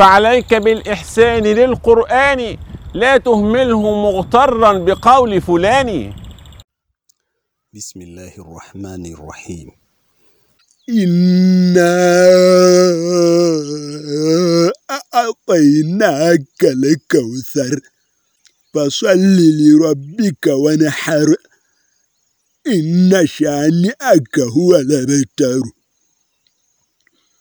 فعليك بالإحسان للقرآن لا تهمله مغترا بقول فلان. بسم الله الرحمن الرحيم. إنا أعطيناك الكوثر فصل لربك ونحر إن شانئك هو الأبتر.